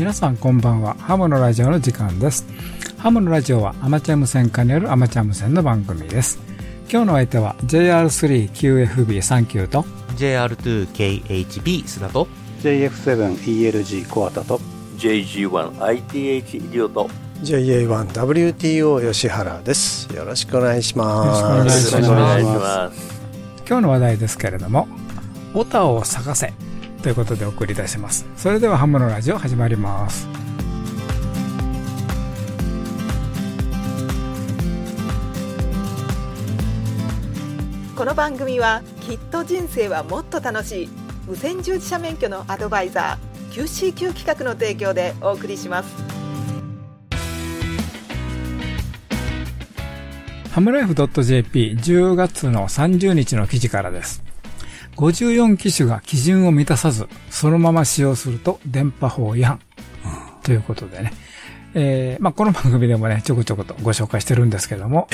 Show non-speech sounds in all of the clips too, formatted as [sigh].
皆さんこんばんは。ハムのラジオの時間です。ハムのラジオはアマチュア無線化によるアマチュア無線の番組です。今日の相手は JR3QFB39 と JR2KHB 砂と JF7ELG コアタと JG1ITH イディオと JA1WTO 吉原です。よろしくお願いします。よろしくお願いします。ます。今日の話題ですけれどもオタを探せということでお送りいたします。それではハムのラジオ始まります。この番組はきっと人生はもっと楽しい。無線従事者免許のアドバイザー QCQ 企画の提供でお送りします。ハムライフ .jp10 月の30日の記事からです。54機種が基準を満たさず、そのまま使用すると電波法違反。ということでね。えーまあ、この番組でもね、ちょこちょことご紹介してるんですけども、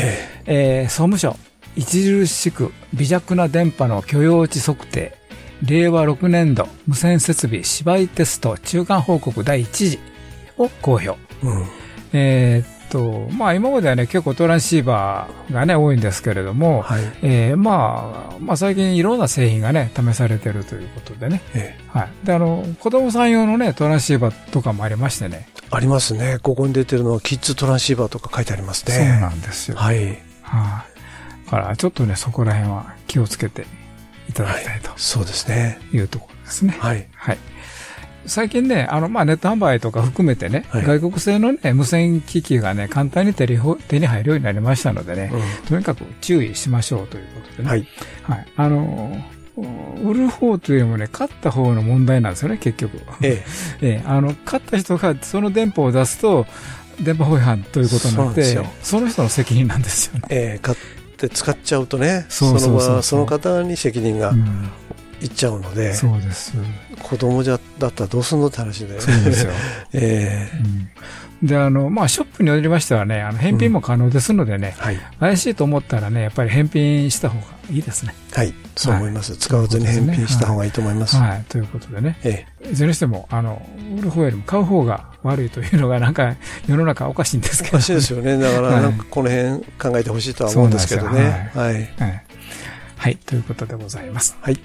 えー総務省、著しく微弱な電波の許容値測定、令和6年度無線設備芝居テスト中間報告第1次を公表。うんえーっと、まあ今まではね、結構トランシーバーがね、多いんですけれども、はいえーまあ、まあ最近いろんな製品がね、試されてるということでね。えはい。で、あの、子供さん用のね、トランシーバーとかもありましてね。ありますねここに出てるのはキッズトランシーバーとか書いてありますねそうなんですよ。はい。はいだから、ちょっとね、そこら辺は気をつけていただきたいとそうですねいうところですね。はいはい。最近ね、あの、まあ、ネット販売とか含めてね、はい外国製のね、無線機器がね、簡単に手に手に入るようになりましたのでね、うとにかく注意しましょうということでね。んはいはい。あの、売る方というよりもね、買った方の問題なんですよね、結局。ええ [laughs] え、あの、買った人がその電波を出すと、電波法違反ということになって、その人の責任なんですよね。えええ買って使っちゃうとねその場その方に責任がうん、いっちゃうので、そうです。子供じゃだったらどうすんのって話でそうですよ。[laughs] ええ。うん。で、あの、まあ、ショップによりましてはね、あの、返品も可能ですのでね、はい。怪しいと思ったらね、やっぱり返品した方がいいですね。はい。そう思います、使わずに返品した方がいいと思います、はい。ということでね。えいずれにしても、あの、売る方よりも買う方が悪いというのが、なんか、世の中おかしいんですけど、えおかしいですよね。だからはい。なんかこの辺考えてほしいとは思うんですけどね。はい。はい。はい。ということでございます。はい。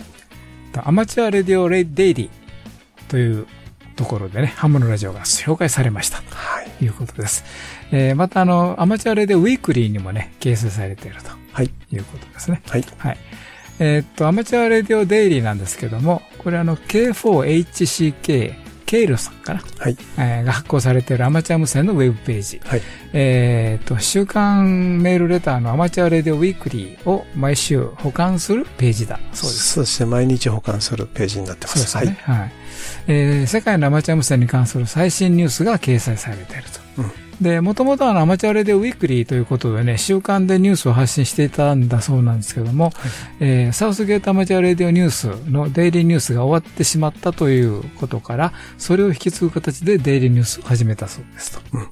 Amateur Radio Daily というところでね、ハムのラジオが紹介されました。はいということです。えー、またあの、 Amateur Radio Weekly にもね、掲載されているとはいいうことですね。はいはい。えーっと、 Amateur Radio Daily なんですけども、これあの、K4HCK、 Cale さんかな、はいえーが発行されているアマチュア無線のウェブページ。はいえーっと、週刊メールレターの Amateur Radio Weekly を毎週補完するページだそうです。そうですね毎日補完するページになってますそうですね。はい。えー世界のアマチュア無線に関する最新ニュースが掲載されていると。うんで、もともとあの Amateur Radio Weekly ということでね、週刊でニュースを発信していたんだそうなんですけども、えー Southgate Amateur Radio News のデイリーニュースが終わってしまったということから、それを引き継ぐ形でデイリーニュースを始めたそうですと。うん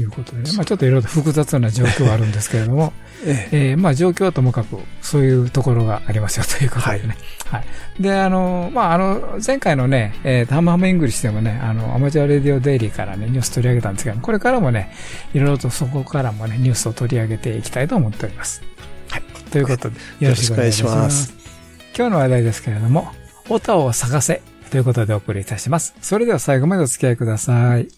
いうことでね、まあちょっといろいろと複雑な状況はあるんですけれども、[laughs] えええーまあ状況はともかく、そういうところがありますよということでね。はい。で、あの、まああの、前回のね、えー、ハムハムイングリッシュでもね、あの、 Amateur Radio Daily からね、ニュース取り上げたんですけど、これからもね、いろいろとそこからもね、ニュースを取り上げていきたいと思っております。はい。ということで、よろしくお願いします。今日の話題ですけれども、オタを探せということでお送りいたします。それでは最後までお付き合いください。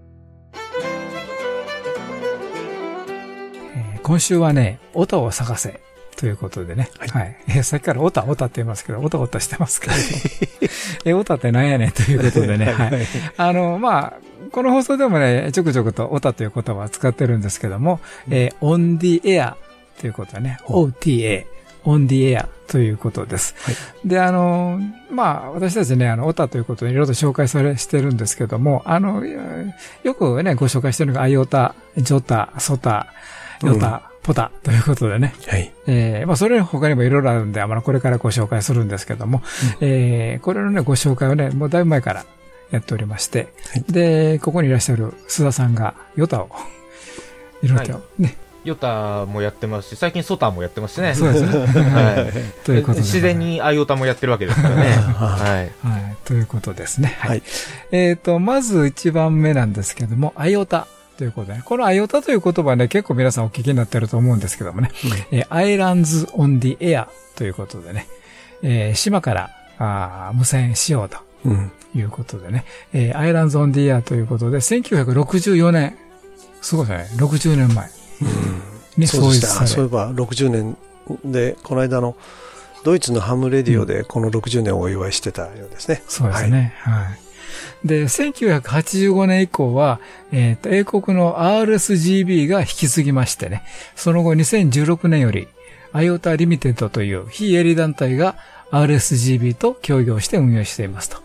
今週はね、オタを探せということでね。はい。えーさっきからオタオタって言いますけど、オタオタしてますけど。[laughs] え、オタってなんやねんということでね。はい。あの、まあ、この放送でもね、ちょくちょくとオタという言葉を使ってるんですけども、えー、on the air ということはね、OTA。on the air ということです。はいで、あの、まあ、私たちね、あの、オタということでいろいろと紹介され、してるんですけども、あの、よくね、ご紹介してるのが、アイオタ、ジョタ、ソタ、ヨタ、ポタということでね。はい。えー、まあ、それ他にもいろいろあるんで、まあ、これからご紹介するんですけども、えー、これのね、ご紹介をね、もうだいぶ前からやっておりまして、で、ここにいらっしゃる須田さんが、 YOTA を、いろいろね、 YOTA もやってますし、最近 SOTA もやってますしね。そうですね。[laughs] はい。ということで。自然に IOTA もやってるわけですからね。はい。はい。ということですね。はい。はいえっ、と、まず一番目なんですけども、 IOTA ということでね。この IOTA という言葉ね、結構皆さんお聞きになってると思うんですけどもね。えー、 Islands on the Air ということでね。えー島からあー無線しようとうん。いうことでね。えー Islands on the Air ということで、1964年、すごいですね。60年前に。創立されそういえば60年で、この間のドイツの Ham Radio でこの60年をお祝いしてたようですね。そうですね。はい。で、1985年以降は、えっ、と、英国の RSGB が引き継ぎましてね、その後2016年より、IOTA Limited という非営利団体が RSGB と協業して運用していますと。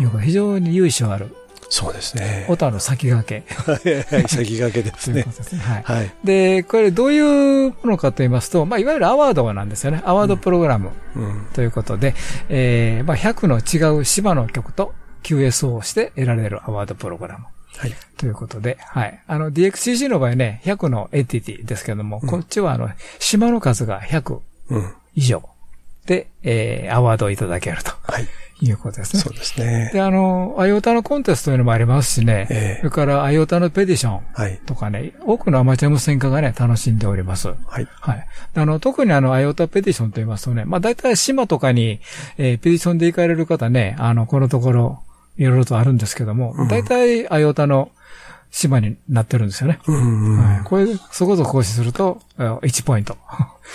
うん。非常に由緒ある、そうですね。 OTA の先駆けはい先駆けですね [laughs] ですね。はい。はい。で、これどういうものかと言いますと、まあ、いわゆるアワードなんですよね。アワードプログラムうん。ということで、えー、まあ、100の違う島の局と QSO をして得られるアワードプログラム。はい。ということで、はい。あの、DXCC の場合ね、100のエンティティですけども、こっちはあの、島の数が100うん。以上で、えー、アワードをいただけるとはい。いうことですねそう。ですね。で、あの、アイオタのコンテストというのもありますしね、ええそれからアイオタのペディションはい。とかね、多くのアマチュア無線化がね、楽しんでおります。はい。はい。あの、特にあの、アイオタペディションと言いますとね、まあ大体島とかに、えーペディションで行かれる方ね、あの、このところ、いろいろとあるんですけども、大体アイオタの島になってるんですよね。これ、そこそこ行使すると、えー1ポイント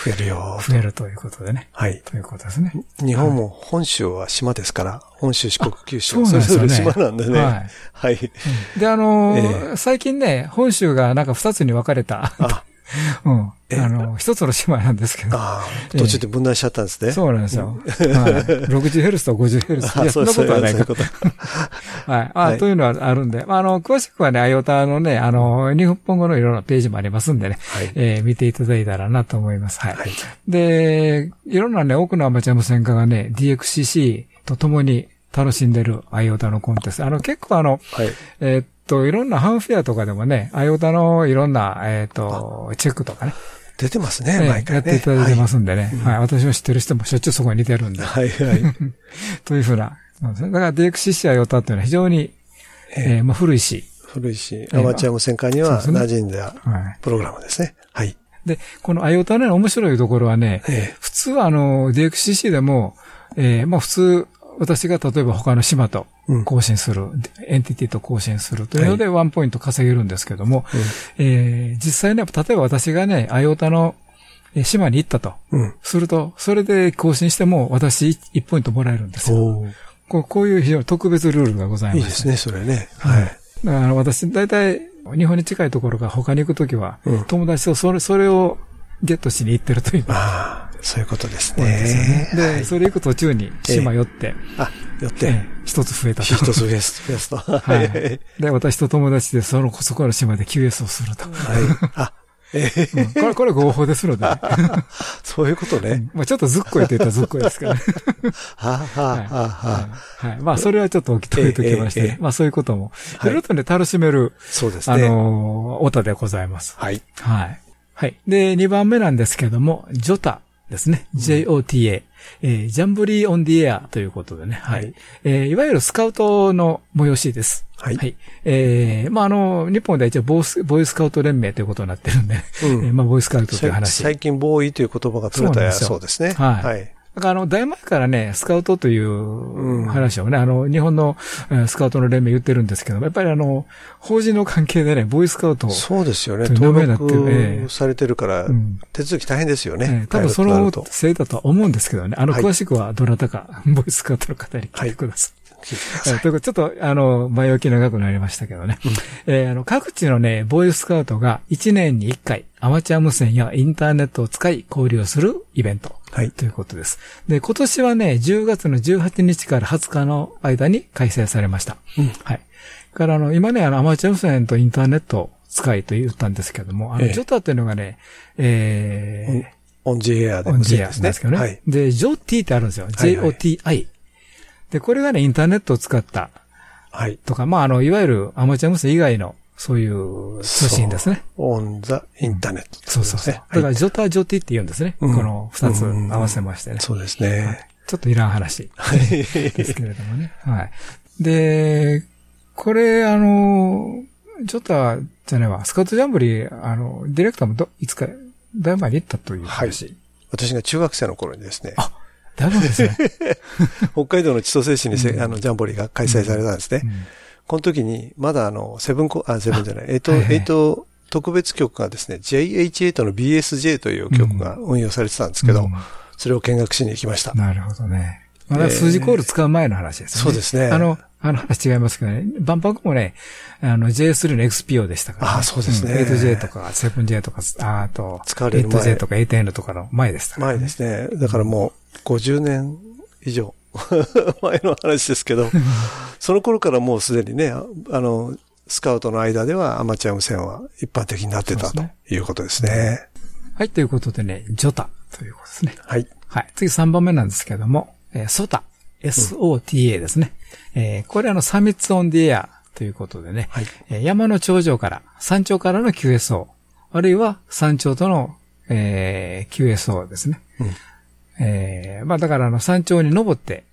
増えるよ。増えるということでね。はい。ということですね。日本も本州は島ですから、本州、四国、九州、それぞれ島なんでね。ははい。で、あの最近ね、本州がなんか2つに分かれた、あ、うん。えあの、一つの島なんですけど。ああ、途中で分断しちゃったんですね。そうなんですよ。はい。60Hz と 50Hz。[laughs] いや、そんなことはないかそういうこと。はい。あ、はいというのはあるんで、まあ、あの、詳しくはね、アイオタのね、あの、日本語のいろんなページもありますんでね、はいえー見ていただいたらなと思います。はい。はい。で、いろんなね、多くのアマチュア無線化がね、DXCC と共に楽しんでるアイオタのコンテスト。あの、結構あの、はい。えーっと、いろんなハンフェアとかでもね、アイオタのいろんな、えーっと、チェックとかね、出てますえね、毎ーや回ね。っていただいてますんでね、はい。私も知ってる人もしょっちゅうそこに似てるんで、はい。はい。はい。というふうな、だから DXCC アイオタっていうのは非常に、えーまあ古いし、古いし、アマチュア無線化には馴染んだはい。プログラムですね。はい。で、この IOTA の面白いところはね、え普通はあの、DXCC でも、えーまあ普通、私が例えば他の島とうん更新する、エンティティと更新するというのでワンポイント稼げるんですけども、えー実際ね、例えば私がね、IOTA のえー島に行ったと、うん。すると、それで更新しても私1ポイントもらえるんですよ。こうこういう非常に特別ルールがございます。いいですね、それね。ははいい。だから私、大体、日本に近いところが他に行くときは、うん友達とそれ、それをゲットしに行ってるというそういうことですねね。。で、はいそれ行く途中に島寄って、あ、よって、ええ一つ増えたと。一つ増やす、増やすと。は。はいい。はい。で、私と友達でその、そこの島で QS をすると。あ、ええうんこれ、これ合法ですのでね。[laughs] そういうことね。まあちょっとずっこいって言ったらずっこいですからね。はあ、はあ、はあ、はあ。はい。まあそれはちょっと置きといておきましてまあそういうことも、いはいろいろとね、楽しめる、あそうですね。のー、 OTA でございます。はい。はい。はい。で、2番目なんですけども、 JOTA ですね。JOTA。えー Jamboree on the Air ということでね。はい。はいえーいわゆるスカウトの催しです。はいはい。えーまあ、あの、日本では一応ボース、ボーイスカウト連盟ということになってるんで、うん [laughs] えーまあ、ボーイスカウトという話。最近、ボーイという言葉が取れたそうですね。はいはい。だからあの、大前からね、スカウトという話をね、あの、日本のえースカウトの連盟言ってるんですけども、やっぱりあの、法人の関係でね、ボーイスカウトを、そうですよね。登録されてるからうん、手続き大変ですよえねー。多分そのせいだとは思うんですけどね。あの、はい詳しくはどなたか、ボイスカウトの方に聞いてください。聞いてください。ということで、ちょっと、あの、前置き長くなりましたけどね。えーあの、各地のね、ボーイスカウトが1年に1回、アマチュア無線やインターネットを使い交流するイベント。はいということです。で、今年はね、10月の18日から20日の間に開催されました。はい。から、あの、今ね、あの、アマチュア無線とインターネットを使いと言ったんですけども、あの、ええジョタというのがね、えー、オンジエアでオンジエアですね。ですけどね。はい。で、ジョティってあるんですよ。はいはい JOTI。で、これがね、インターネットを使ったはい。とか、まあ、あの、いわゆるアマチュア無線以外の、そういう通信ですね。オンザインターネット。そうそうそう。だはいから、ジョタ、ジョティって言うんですね。うんこの二つ合わせましてね。そうですね。ちょっといらん話ですけれどもね。はい。で、これ、あの、ジョタじゃないわ、スカウトジャンブリー、あの、ディレクターもど、いつか、だいぶ前に行ったという話。私が中学生の頃にですね、だいぶですね。[laughs] 北海道の千歳市にせ、あの、ジャンボリーが開催されたんですね。うんこの時に、まだあの、セブンコ、あ、セブンじゃない、えっと、えっと、特別局がですね、JH8 の BSJ という曲が運用されてたんですけど、うんそれを見学しに行きました。なるほどね。まだ数字コール使う前の話ですね。そうですねあの、あの話違いますけどね。万博もね、あの JS3 の XPO でしたから、あそうですねん 8J とか 7J とか、ああと、使われる前 8J とか 8N とかの前でしたから、前ですね。だからもう50年以上 [laughs] 前の話ですけど、[laughs] その頃からもうすでにね、ああの、スカウトの間ではアマチュア無線は一般的になってたねいうことですね。はい、ということでね、ジョタということですね。はい。はい。次3番目なんですけども、えー、ソタ。SOTA ですね。えーこれあの、サミッツオンディエアということでね、はいえー山の頂上から、山頂からの QSO、あるいは山頂との、えー QSO ですね。うんえーまあだからあの、山頂に登って、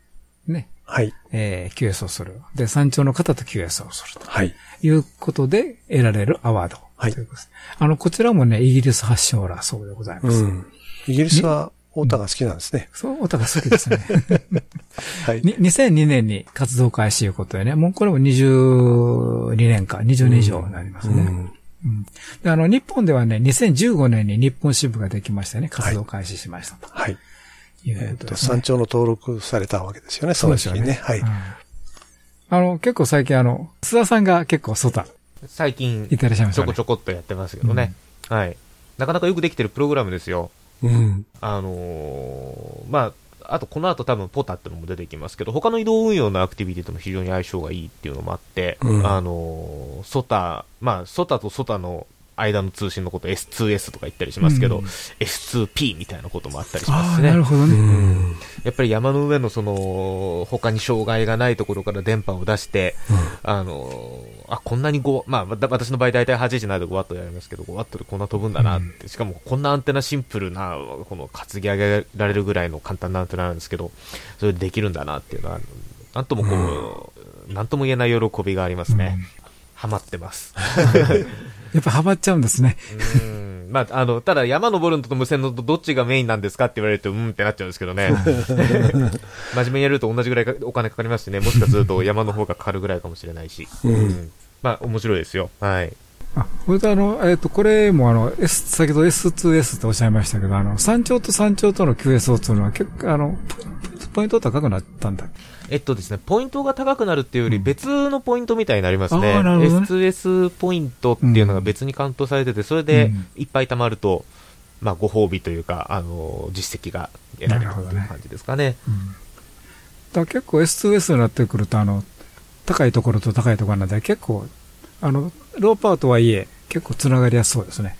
ね、はい。えー QS をする。で、山頂の方と QS をするとはい。いうことで得られるアワード。はいということです。あの、こちらもね、イギリス発祥だそうでございます。うん。イギリスはオータが好きなんですね。そう、お互い好きですね。[laughs] はい。に2002年に活動開始ということでね、もうこれも22年か、20年以上になりますね。うんうんであの、日本ではね、2015年に日本支部ができましてね、活動開始しましたとはい。いうえっと、ことですね。山頂の登録されたわけですよね、その時期にね。はいうん。あの、結構最近あの、須田さんが結構ソタ最近い、ってらっしゃいましちょこたね。ちょこっとやってますけどね。はい。なかなかよくできてるプログラムですよ。うん。あのーまあ、あとこの後多分ポタってのも出てきますけど、他の移動運用のアクティビティとも非常に相性がいいっていうのもあって、うんあのーソタ、まあ、ソタとソタの間の通信のこと S2S とか言ったりしますけど、うん S2P みたいなこともあったりしますね。なるほどね。うん。やっぱり山の上のその、他に障害がないところから電波を出して、あのーあ、こんなに5、まあ、私の場合大体8時ないと5ワットやりますけど、5ワットでこんな飛ぶんだなって、しかもこんなアンテナシンプルな、この担ぎ上げられるぐらいの簡単なアンテナなんですけど、それでできるんだなっていうのは、なんともこう、なんとも言えない喜びがありますね。ハマってます。[laughs] やっぱハマっちゃうんですね。うんまあ、あの、ただ山登るのと無線のとどっちがメインなんですかって言われると、うんってなっちゃうんですけどね。[laughs] 真面目にやると同じぐらいかお金かかりますしね、もしかすると山の方がかかるぐらいかもしれないし。うんまあ、面白いですよ。はい。あ、これとあの、えっ、と、これもあの、S、先ほど S2S っておっしゃいましたけど、あの、山頂と山頂との QSO っていうのは結構、あの、ポポイント高くなったんだ。えっとですね、ポイントが高くなるっていうより別のポイントみたいになりますね。あーなるほどね S2S ポイントっていうのが別にカウントされてて、それでうんいっぱい貯まると、まあ、ご褒美というか、あの、実績が得られるという感じですかね。だ結構 S2S になってくると、あの、高いところと高いところなんで、結構、あの、ローパーとはいえ、結構繋がりやすそうですね。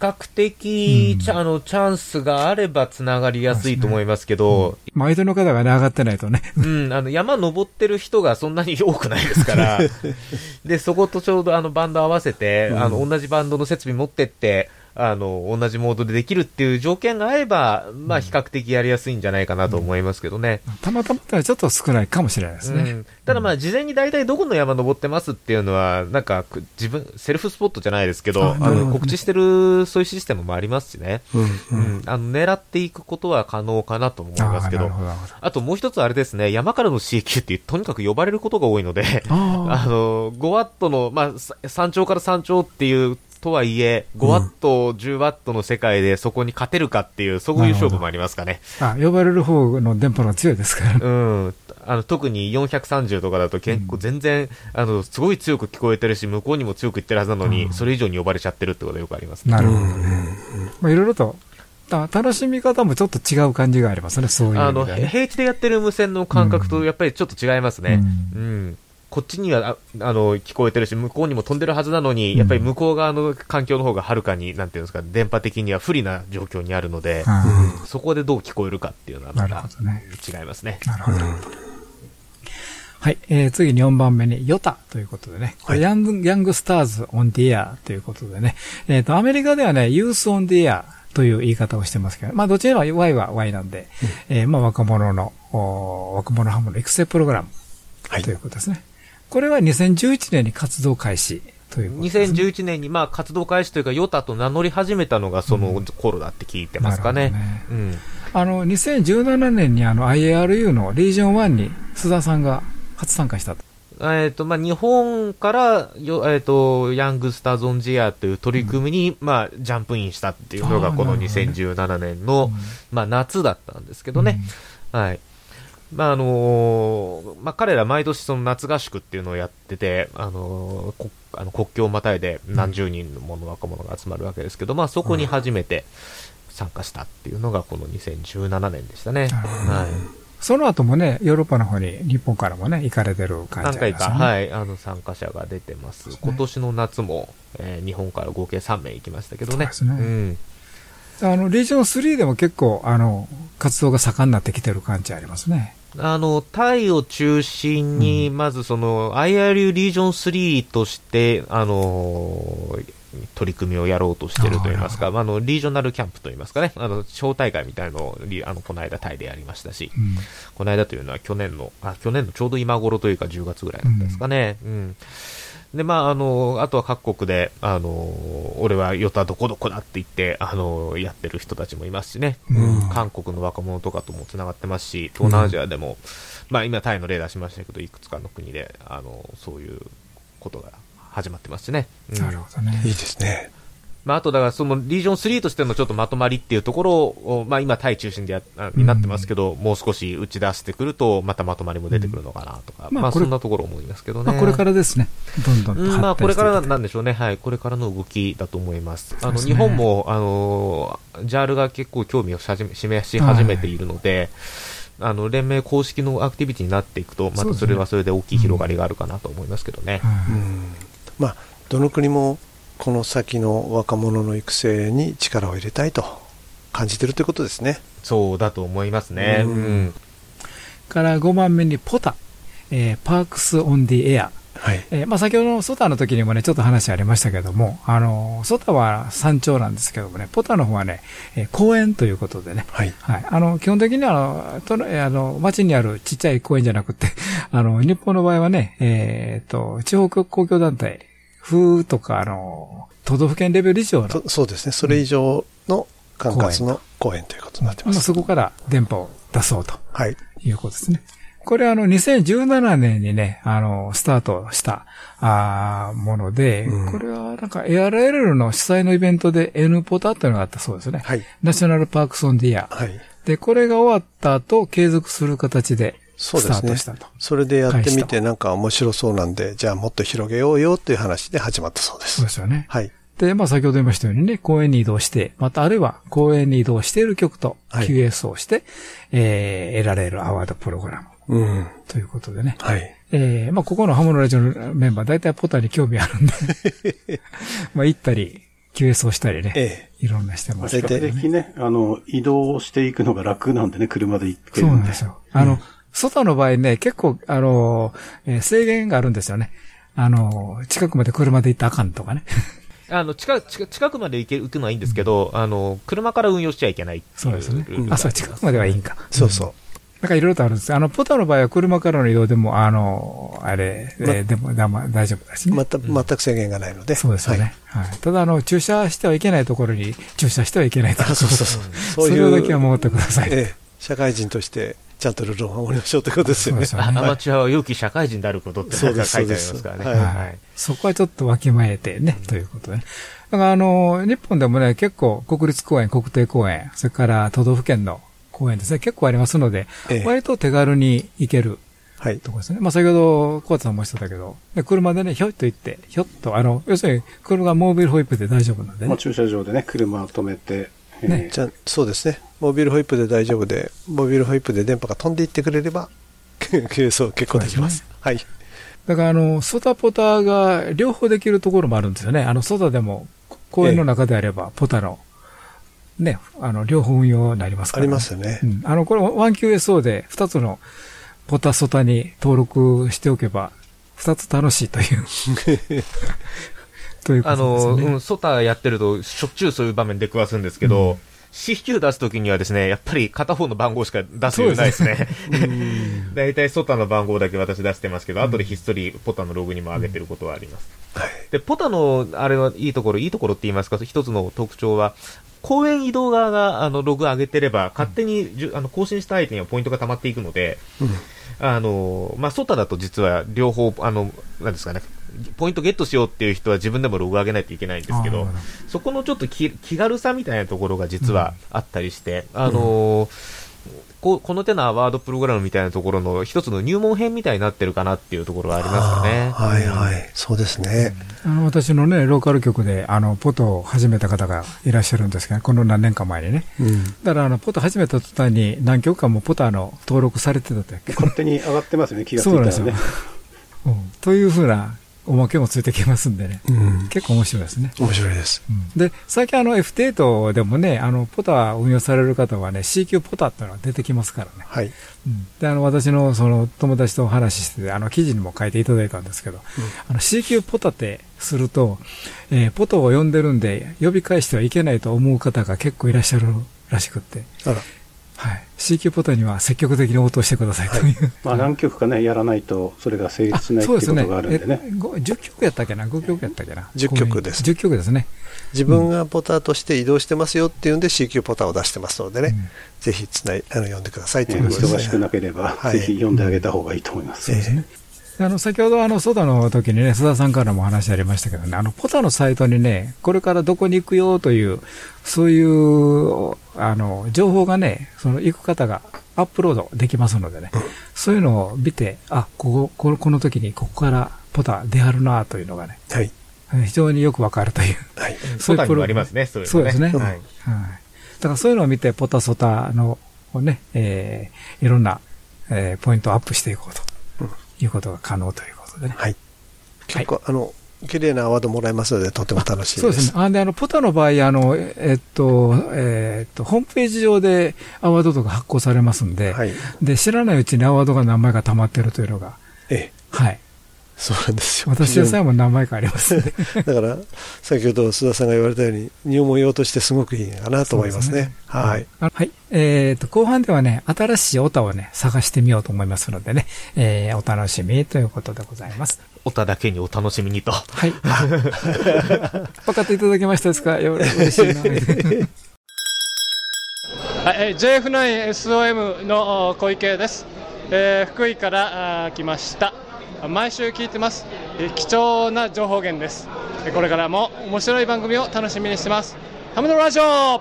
比較的、うん。あの、チャンスがあれば繋がりやすいと思いますけど、まあ、相手の方がね、上がってないとね。うん、あの、山登ってる人がそんなに多くないですから、[laughs] で、そことちょうどあの、バンド合わせて、あの、同じバンドの設備持ってって、あの、同じモードでできるっていう条件があれば、まあ、比較的やりやすいんじゃないかなと思いますけどね。たまたまってのはちょっと少ないかもしれないですね。うん、ただまあ、事前に大体どこの山登ってますっていうのは、なんか、く自分、セルフスポットじゃないですけど、あね。の、告知してる、そういうシステムもありますしね。うん。ううん。ん、あの、狙っていくことは可能かなと思いますけど。ああともう一つあれですね、山からの CQ ってとにかく呼ばれることが多いので、ああの、5ワットの、まあ、さ山頂から山頂っていうとはいえ、5ワット、10ワットの世界でそこに勝てるかっていう、そういう勝負もありますかね。あ、呼ばれる方の電波が強いですからね。うん。あの、特に430とかだと結構全然、あの、すごい強く聞こえてるし、向こうにも強く言ってるはずなのに、それ以上に呼ばれちゃってるってことがよくありますね。なるほどね。まあ、いろいろと、た楽しみ方もちょっと違う感じがありますね、そういう意あの。平地でやってる無線の感覚とやっぱりちょっと違いますね。ううん。こっちには、ああの、聞こえてるし、向こうにも飛んでるはずなのに、やっぱり向こう側の環境の方がはるかに、なんていうんですか、電波的には不利な状況にあるので、うんそこでどう聞こえるかっていうのはまなるたほどね。違いますね。なるほど。はい。えー、次に4番目に、ヨタということでね。これヤング、ヤングスターズオンディエアということでね。えっ、と、アメリカではね、ユースオンディエアという言い方をしてますけど、まあ、どちらも Y は Y なんで、えーまあ、若者の、お若者ハムの育成プログラムはいということですね。これは2011年に活動開始ということです、ね。2011年にまあ活動開始というか、ヨタと名乗り始めたのがその頃だって聞いてますかね。あの、2017年にあの IARU のリージョン1に須田さんが初参加したと。えっ、と、まあ、日本から、よえっ、と、ヤングスターズ・オン・ジ・アという取り組みに、まあ、ジャンプインしたっていうのが、このなるほどね2017年の、まあ、夏だったんですけどね。はい。まあ、あのーまあ、彼ら毎年その夏合宿っていうのをやってて、あのーこあの国境をまたいで何十人もの若者が集まるわけですけど、まあ、そこに初めて参加したっていうのが、この2017年でしたね。はい。その後もね、ヨーロッパの方に、日本からもね、行かれてる感何回か、じありますよね。はい、あの、参加者が出てます。今年の夏も、えー日本から合計3名行きましたけどね。そうですねん。あの、リージョン3でも結構、あの、活動が盛んになってきてる感じありますね。あの、タイを中心に、まずその、IRU リージョン3として、あのー取り組みをやろうとしているといいますか、まあ、あの、リージョナルキャンプといいますかね、あの、小大会みたいのを、リあの、この間タイでやりましたし、うん。この間というのは去年の、あ、去年のちょうど今頃というか10月ぐらいだったんですかね。うん。で、まあ、あの、あとは各国で、あの、俺はヨタどこどこだって言って、あの、やってる人たちもいますしね。うん韓国の若者とかとも繋がってますし、東南アジアでも、まあ今タイの例出しましたけど、いくつかの国で、あの、そういうことが始まってますしね。うんなるほどね。いいですね。まあ、あと、だから、その、リージョン3としてのちょっとまとまりっていうところを、まあ、今、タイ中心でや、あになってますけど、もう少し打ち出してくると、またまとまりも出てくるのかなとか、まあ、まあこれそんなところ思いますけどね。まあ、これからですね。どんどんとうん、まあ、これからなんでしょうね。はい。これからの動きだと思います。あの、ね日本も、あの、ジャールが結構興味をし始め示し始めているので、あの、連盟公式のアクティビティになっていくと、またそれはそれで大きい広がりがあるかなと思いますけどね。はいうんまあ、どの国もこの先の若者の育成に力を入れたいと感じてるということですね。そうだと思いますね。ううんん。から5番目にポタ。えーパークスオンディエア。はい。えーまあ、先ほどのソタの時にもね、ちょっと話ありましたけども、あの、ソタは山頂なんですけどもね、ポタの方はね、えー公園ということでね、はい。はい。あの、基本的には、あの、とえーあの、街にあるちっちゃい公園じゃなくて、[laughs] あの、日本の場合はね、えっ、と、地方公共団体、風とか、あの、都道府県レベル以上の、そそうですね。それ以上の管轄の公園ということになってままあ、す。そこから電波を出そうとはい。いうことですね。これあの、2017年にね、あの、スタートした、あーもので、うんこれはなんか ARL の主催のイベントで N ポタっていうのがあったそうですね。はい。ナショナルパークソンディア。はい。で、これが終わった後、継続する形で、そうですね。それでやってみてなんか面白そうなんで、じゃあもっと広げようよっていう話で始まったそうですそうで。すよね。はい。で、まあ先ほど言いましたようにね、公園に移動して、またあるいは公園に移動している曲とはい QS をして、えー得られるアワードプログラムうん。ということでね。はい。えーまあここのハモのラジオのメンバー、大体ポタに興味あるんで、[laughs] まあ行ったり、QS をしたりね、えいろんなしてますけど大体ね。あの、移動していくのが楽なんでね、車で行けそうるんで。なんですよ。あの、外の場合ね、結構、あの、えー制限があるんですよね。あの、近くまで車で行ったらあかんとかね。[laughs] あの、近く、近く近くまで行ける、行くのはいいんですけど、あの、車から運用しちゃいけないいうそうですねあ、そう、近くまではいいんか。えそうそう。なんかいろいろとあるんですあの、ポタの場合は車からの移動でも、あの、あれ、えーでも、だま、大丈夫だしね。また、全く制限がないので。そうですよね。はい。ただ、あの、駐車してはいけないところに駐車してはいけないというそうそうそう。[laughs] それだけは守ってください。ええ、社会人としてちゃんとルールを守りましょうということですよね。アマチュアは良き社会人であることって書いてありますからね。はいはい。そこはちょっとわきまえてね、ということでね。だから、あの、日本でもね、結構国立公園、国定公園、それから都道府県の公園ですね、結構ありますので、ええ割と手軽に行ける、はい。ところですね。まあ先ほど、コアさんもおっしゃったけど、で車でね、ひょいっと行って、ひょっと、あの、要するに、車がモービルホイップで大丈夫なんでね。まあ、駐車場でね、車を止めて、えーねじゃあそうですね。モビルホイップで大丈夫で、モビルホイップで電波が飛んでいってくれれば、そう、結構できます。はい。だから、あの、ソタポタが両方できるところもあるんですよね。あの、ソタでも、公園の中であれば、ポタの、ね、あの、両方運用になりますから、ありますよねう。ん。あの、これ、1QSO で2つのポタソタに登録しておけば、2つ楽しいという。[laughs] というこあの、とですよね。うん、ソタやってると、しょっちゅうそういう場面出くわすんですけど、CQ 出すときにはですね、やっぱり片方の番号しか出すようないですね。[laughs] 大体ソタの番号だけ私出してますけど、後でひっそりポタのログにも上げてることはあります。で、ポタの、あれはいいところ、いいところって言いますか、一つの特徴は、公園移動側が、あの、ログ上げてれば、勝手にじゅ、あの、更新した相手にはポイントが溜まっていくので、あの、まあ、ソタだと実は両方、あの、なんですかね、ポイントゲットしようっていう人は自分でもログ上げないといけないんですけどそこのちょっと気気軽さみたいなところが実はあったりして、あのこうこの手のアワードプログラムみたいなところの一つの入門編みたいになってるかなっていうところはありますかね。はいはい。そうですね。あの、私のね、ローカル局で、あの、ポトを始めた方がいらっしゃるんですけど、この何年か前にね。うん。だから、あの、ポト始めた途端に何曲かもポタの登録されてたって。勝手に上がってますよね、気がついそうなんですよたらね。。うんというふうなおまけもついてきますんでね。うん。結構面白いですね。面白いです。で、最近あの F8 でもね、あの、ポタ運用される方はね、CQ ポタっていうのが出てきますからね。はい。うんで、あの、私のその友達とお話ししてて、あの、記事にも書いていただいたんですけど、あの、CQ ポタテすると、えーポトを呼んでるんで、呼び返してはいけないと思う方が結構いらっしゃるらしくって、あら。はい。CQ ポタには積極的に応答してくださいという。まあ、何曲かね、やらないと、それが成立しないっていうことがあるんでね。えご10曲やったっけな ?5 曲やったっけな？10曲です10曲ですね。自分がポターとして移動してますよっていうんで CQ ポターを出してますのでね、ぜひつない、あの、読んでくださいということですね。忙しくなければ、はいぜひ読んであげた方がいいと思います。そうですね。あの、先ほどあの、ソダの時にね、須田さんからもお話ありましたけどね、あの、ポタのサイトにね、これからどこに行くよという、そういう、あの、情報がね、その行く方がアップロードできますのでね、そういうのを見て、あ、ここ、このこの時にここからポタ出はるなというのがね、はい。非常によくわかるという。はい。ソタにもありますね、そういうのね。そうですね。はい。はい。だからそういうのを見て、ポタソタの、をね、えー、いろんな、えー、ポイントをアップしていこうと、いうことが可能ということでね。はい。結構、あの、綺麗なアワードもらえますので、とても楽しいです。そうですね。あで、あの、ポタの場合、あの、ええっと、えっと、ホームページ上でアワードとか発行されますんで、はい。で、知らないうちにアワードが何枚か溜まってるというのが、ええ、はい。そうなんですよ。私でさえも何枚かありますんで。[laughs] だから、先ほど須田さんが言われたように、入門用としてすごくいいかなと思いますねね。はい。あはい。えっ、と、後半ではね、新しいオタをね、探してみようと思いますのでね、えー、お楽しみということでございます。オタだけにお楽しみにと。はい。分かっていただけましたですか？よ嬉しいな。[laughs] はい、えー JF9SOM のお小池です、えー福井から来ました毎週聞いてます、貴重な情報源ですこれからも面白い番組を楽しみにしてますハムのラジオ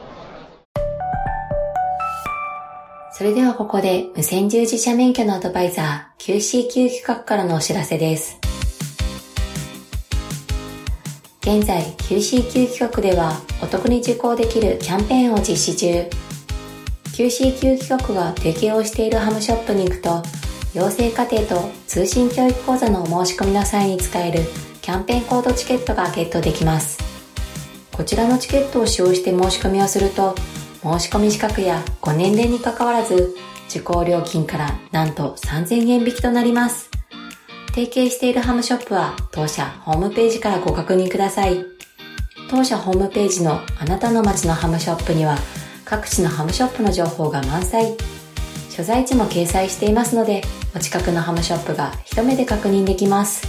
それではここで無線従事者免許のアドバイザー QCQ 企画からのお知らせです。現在 QCQ 企画ではお得に受講できるキャンペーンを実施中。QCQ 企画が提携をしているハムショップに行くと養成課程と通信教育講座のお申し込みの際に使えるキャンペーンコードチケットがゲットできます。こちらのチケットを使用して申し込みをすると申し込み資格やご年齢に関わらず受講料金からなんと3000円引きとなります。提携しているハムショップは当社ホームページからご確認ください。当社ホームページのあなたの街のハムショップには各地のハムショップの情報が満載。所在地も掲載していますのでお近くのハムショップが一目で確認できます。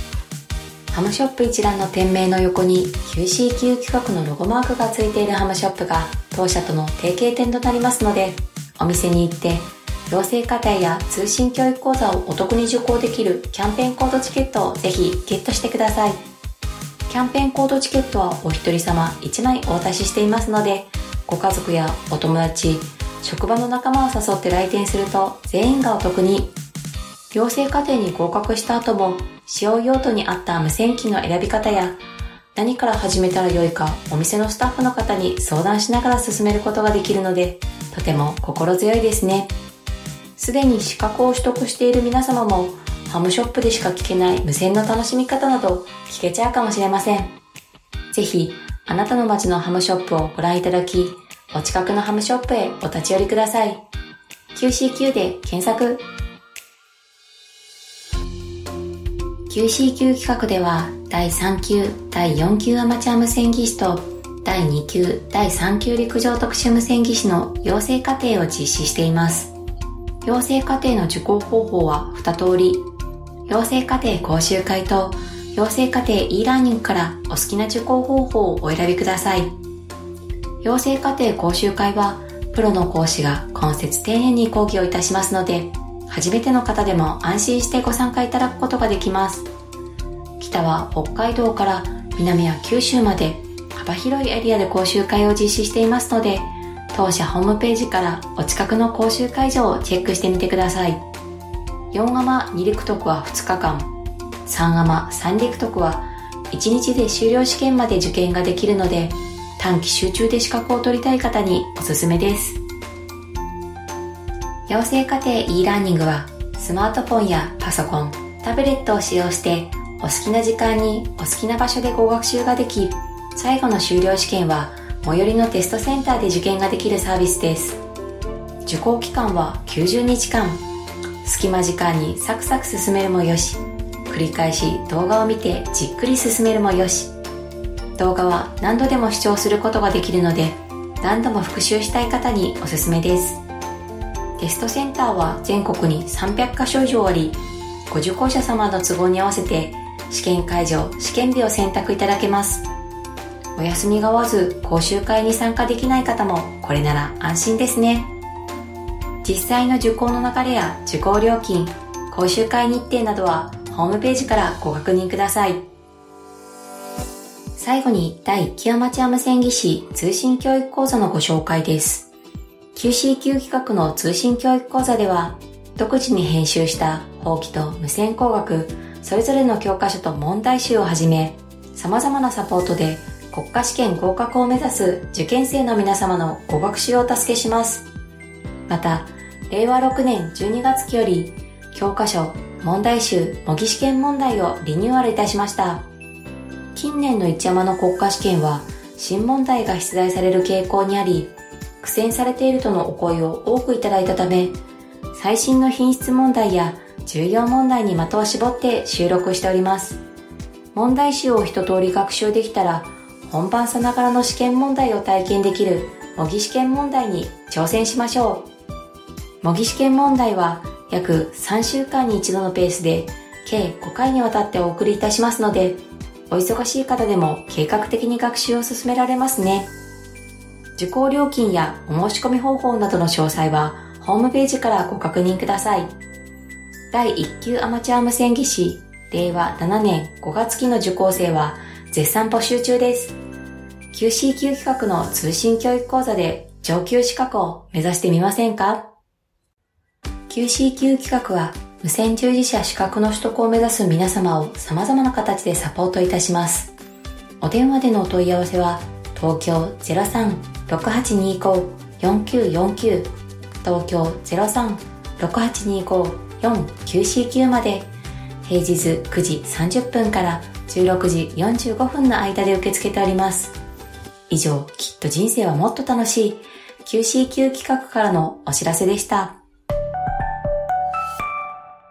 ハムショップ一覧の店名の横に QCQ 企画のロゴマークがついているハムショップが当社との提携店となりますのでお店に行って養成課程や通信教育講座をお得に受講できるキャンペーンコードチケットをぜひゲットしてくださいキャンペーンコードチケットはお一人様1枚お渡ししていますのでご家族やお友達職場の仲間を誘って来店すると全員がお得に養成課程に合格した後も使用用途に合った無線機の選び方や何から始めたらよいかお店のスタッフの方に相談しながら進めることができるのでとても心強いですね。すでに資格を取得している皆様もハムショップでしか聞けない無線の楽しみ方など聞けちゃうかもしれません。ぜひあなたの街のハムショップをご覧いただきお近くのハムショップへお立ち寄りください。QCQ で検索 QCQ 企画では第3級、第4級アマチュア無線技師と第2級、第3級陸上特殊無線技師の養成課程を実施しています。養成課程の受講方法は2通り。養成課程講習会と養成課程 e ラーニングからお好きな受講方法をお選びください。養成課程講習会はプロの講師が今節丁寧に講義をいたしますので初めての方でも安心してご参加いただくことができます。北は北海道から南は九州まで幅広いエリアで講習会を実施していますので、当社ホームページからお近くの講習会場をチェックしてみてください。4ガマ2陸徳は2日間、3ガマ3陸徳は1日で修了試験まで受験ができるので、短期集中で資格を取りたい方におすすめです。養成課程 e ラーニングはスマートフォンやパソコン、タブレットを使用してお好きな時間にお好きな場所でご学習ができ、最後の修了試験は最寄りのテストセンターで受験ができるサービスです。受講期間は90日間。隙間時間にサクサク進めるもよし、繰り返し動画を見てじっくり進めるもよし、動画は何度でも視聴することができるので、何度も復習したい方におすすめです。テストセンターは全国に300カ所以上あり、ご受講者様の都合に合わせて試験会場、試験日を選択いただけます。お休みが合わず講習会に参加できない方もこれなら安心ですね。実際の受講の流れや受講料金、講習会日程などはホームページからご確認ください。最後に第1期アマチュア無線技師通信教育講座のご紹介です。QCQ 企画の通信教育講座では、独自に編集した法規と無線工学、それぞれの教科書と問題集をはじめ、様々なサポートで国家試験合格を目指す受験生の皆様のご学習をお助けします。また、令和6年12月期より、教科書、問題集、模擬試験問題をリニューアルいたしました。近年の一山の国家試験は、新問題が出題される傾向にあり、苦戦されているとのお声を多くいただいたため、最新の品質問題や重要問題に的を絞って収録しております。問題集を一通り学習できたら、本番さながらの試験問題を体験できる模擬試験問題に挑戦しましょう。模擬試験問題は約3週間に一度のペースで計5回にわたってお送りいたしますので、お忙しい方でも計画的に学習を進められますね。受講料金やお申し込み方法などの詳細はホームページからご確認ください。第1級アマチュア無線技師令和7年5月期の受講生は絶賛募集中です。QCQ 企画の通信教育講座で上級資格を目指してみませんか ?QCQ 企画は無線従事者資格の取得を目指す皆様を様々な形でサポートいたします。お電話でのお問い合わせは東京03-6825-4949東京03-6825-4999まで平日9時30分から16時45分の間で受け付けております。以上、きっと人生はもっと楽しい QCQ 企画からのお知らせでした。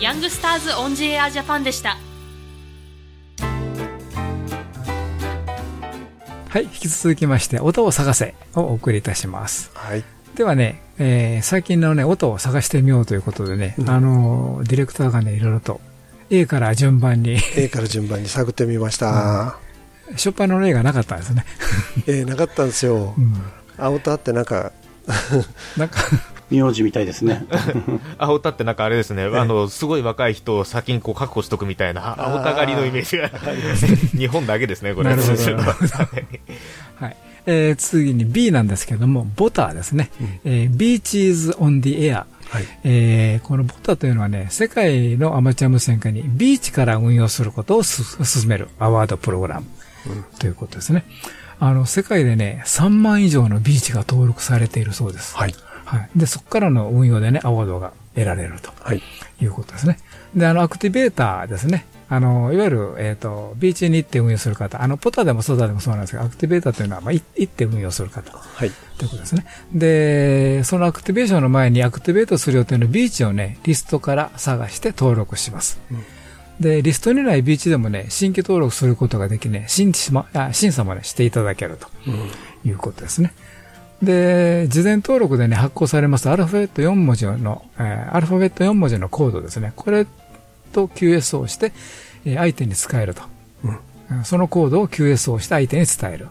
ヤングスターズオンジエアジャパンでしたはい、引き続きまして、音を探せをお送りいたします。はい。ではね、えー、最近のね、音を探してみようということでね、うん、あの、ディレクターがね、いろいろと、A から順番に。A から順番に探ってみました。[laughs] 初版の例がなかったんですね。えーなかったんですよ。うん青田ってなんか、なんか、名字みたいですね。[laughs] 青田ってなんかあれですね、あの、すごい若い人を先にこう確保しとくみたいな、青田狩りのイメージが、日本だけですね、これ。[laughs] はい。えー次に B なんですけども、ボターですね。えー Beaches on the Air。はい。えーこのボタというのはね、世界のアマチュア無線化にビーチから運用することをす進めるアワードプログラムということですね。あの、世界でね、3万以上のビーチが登録されているそうです。はい。はい。で、そこからの運用でね、アワードが得られるとはい。いうことですね。で、あの、アクティベーターですね。あの、いわゆる、えっ、と、ビーチに行って運用する方、あの、ポタでもソダでもそうなんですが、アクティベーターというのは、まあ、い行って運用する方。はい。ということですね。で、そのアクティベーションの前にアクティベートする予定のビーチをね、リストから探して登録します。で、リストにないビーチでもね、新規登録することができね、審査もあ審査もね、していただけるということですね。で、事前登録でね、発行されますアルファベット4文字の、えーアルファベット4文字のコードですね。これと QS をして、えー相手に使えると。そのコードを QS をして相手に伝える。